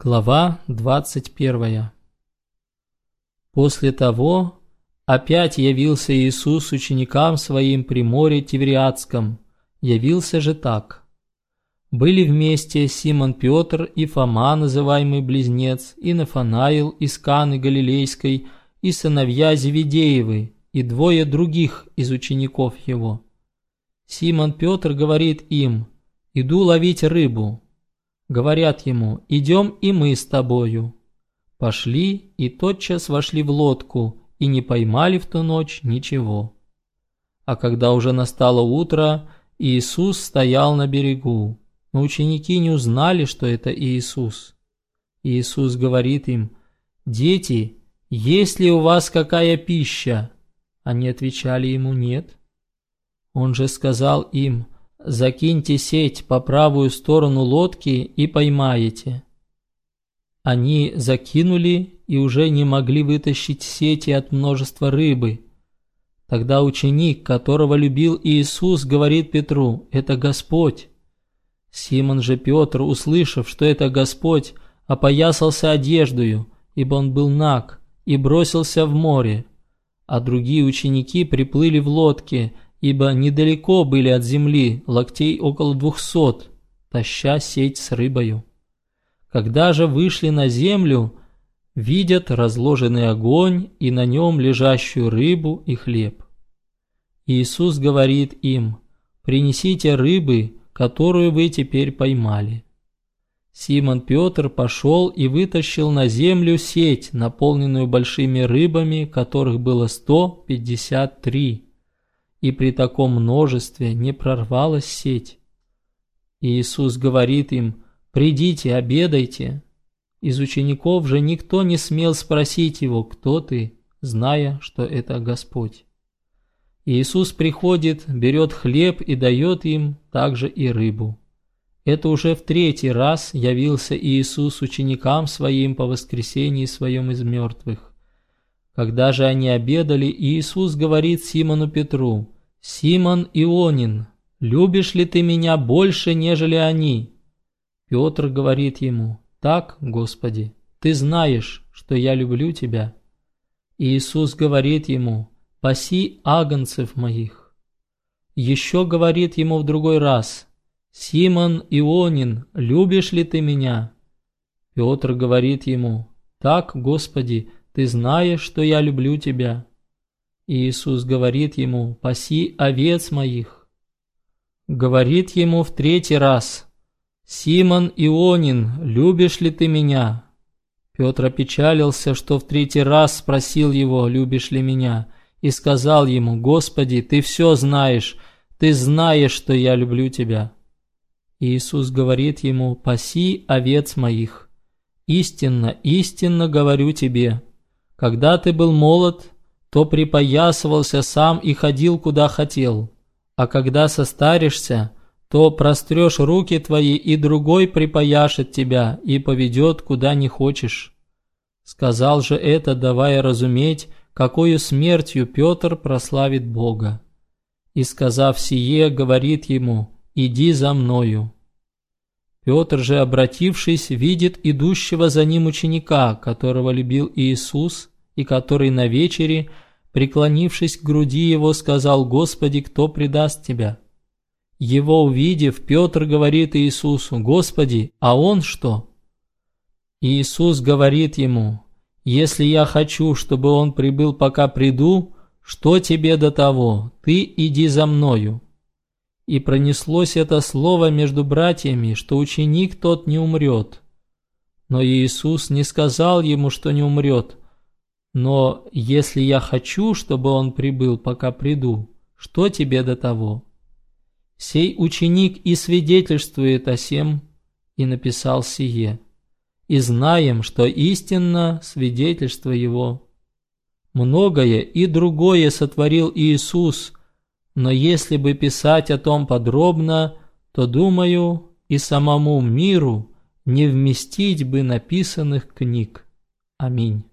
Глава 21 После того опять явился Иисус ученикам своим при море Тивериадском. Явился же так. Были вместе Симон Петр и Фома, называемый Близнец, и Нафанаил из Каны Галилейской, и сыновья Зеведеевы, и двое других из учеников его. Симон Петр говорит им, «Иду ловить рыбу». Говорят ему, идем и мы с тобою. Пошли и тотчас вошли в лодку и не поймали в ту ночь ничего. А когда уже настало утро, Иисус стоял на берегу, но ученики не узнали, что это Иисус. Иисус говорит им, «Дети, есть ли у вас какая пища?» Они отвечали ему, «Нет». Он же сказал им, Закиньте сеть по правую сторону лодки и поймаете. Они закинули и уже не могли вытащить сети от множества рыбы. Тогда ученик, которого любил Иисус, говорит Петру, «Это Господь». Симон же Петр, услышав, что это Господь, опоясался одеждою, ибо он был наг, и бросился в море. А другие ученики приплыли в лодке – ибо недалеко были от земли, локтей около двухсот, таща сеть с рыбою. Когда же вышли на землю, видят разложенный огонь и на нем лежащую рыбу и хлеб. Иисус говорит им, «Принесите рыбы, которую вы теперь поймали». Симон Петр пошел и вытащил на землю сеть, наполненную большими рыбами, которых было сто пятьдесят три и при таком множестве не прорвалась сеть. И Иисус говорит им, «Придите, обедайте». Из учеников же никто не смел спросить его, «Кто ты?», зная, что это Господь. Иисус приходит, берет хлеб и дает им также и рыбу. Это уже в третий раз явился Иисус ученикам своим по воскресении своем из мертвых. Когда же они обедали, Иисус говорит Симону Петру, «Симон Ионин, любишь ли ты меня больше, нежели они?» Петр говорит ему, «Так, Господи, ты знаешь, что я люблю тебя». Иисус говорит ему, «Паси агнцев моих». Еще говорит ему в другой раз, «Симон Ионин, любишь ли ты меня?» Петр говорит ему, «Так, Господи, ты знаешь, что я люблю тебя». Иисус говорит ему, «Паси овец моих». Говорит ему в третий раз, «Симон Ионин, любишь ли ты меня?» Петр опечалился, что в третий раз спросил его, «Любишь ли меня?» и сказал ему, «Господи, ты все знаешь, ты знаешь, что я люблю тебя». Иисус говорит ему, «Паси овец моих». «Истинно, истинно говорю тебе, когда ты был молод, то припоясывался сам и ходил куда хотел, а когда состаришься, то прострешь руки твои, и другой припояшет тебя и поведет куда не хочешь». Сказал же это, давая разуметь, какую смертью Петр прославит Бога. И сказав сие, говорит ему, «Иди за мною». Петр же, обратившись, видит идущего за ним ученика, которого любил Иисус, и который на вечере, преклонившись к груди его, сказал, «Господи, кто предаст тебя?» Его увидев, Петр говорит Иисусу, «Господи, а он что?» Иисус говорит ему, «Если я хочу, чтобы он прибыл, пока приду, что тебе до того? Ты иди за мною». И пронеслось это слово между братьями, что ученик тот не умрет. Но Иисус не сказал ему, что не умрет. Но если я хочу, чтобы он прибыл, пока приду, что тебе до того? Сей ученик и свидетельствует о сем, и написал сие. И знаем, что истинно свидетельство его. Многое и другое сотворил Иисус – но если бы писать о том подробно, то, думаю, и самому миру не вместить бы написанных книг. Аминь.